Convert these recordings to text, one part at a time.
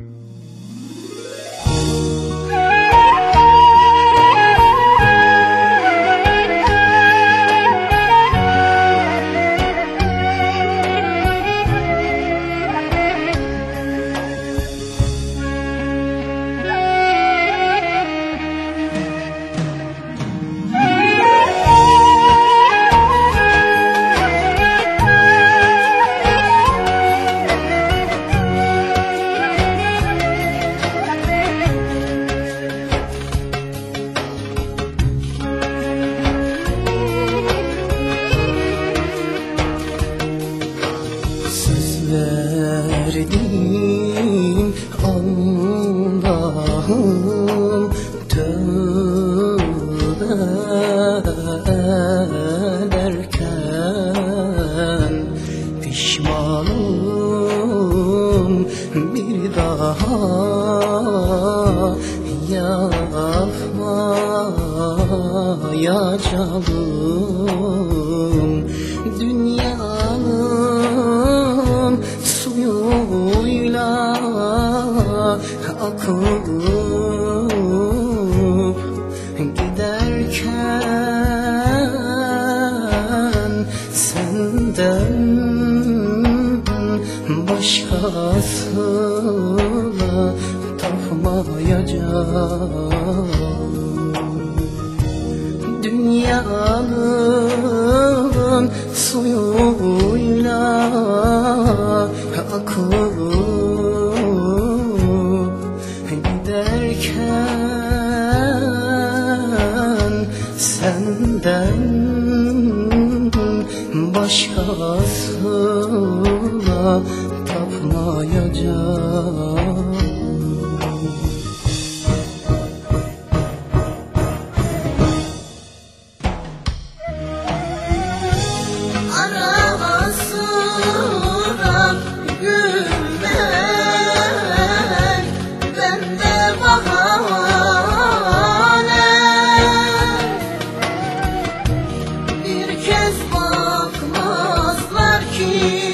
Mm-hmm. Ederken Pişmanım bir daha yapmayacağım. Dünyanın suyuyla akıp senden başkasına tapmayacağım? Dünyanın suyuyla akıp giderken senden başkasına tapmayacağım You.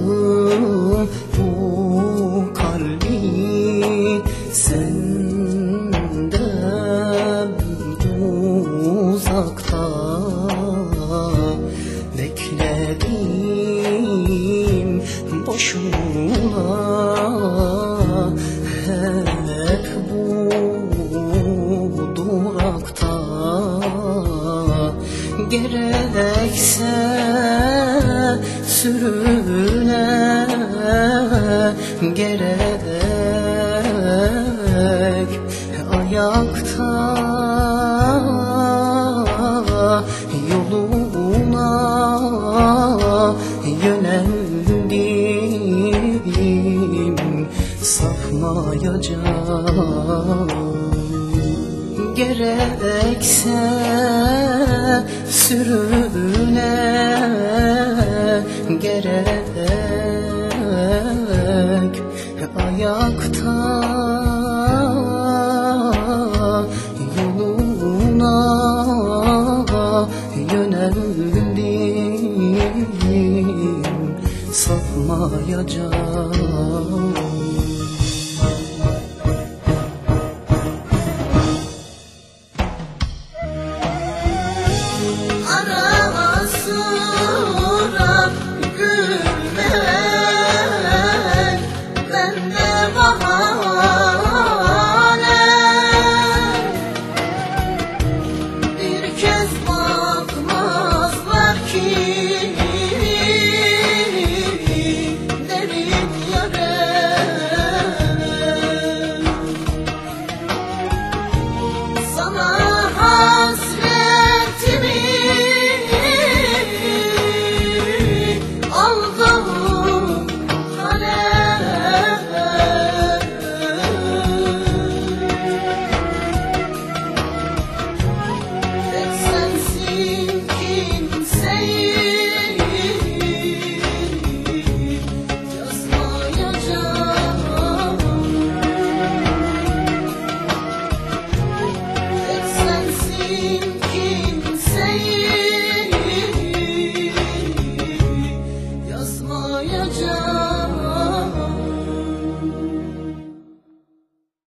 Kırarttım bu kalbi senden uzakta. Bekledim boşuna hep bu durakta. Gerekse sürüne gerek. Ayakta yoluna yöneldim. Sapmayacağım gerekse sürüne gerek ayakta yoluna yöneldim. Satmayacağım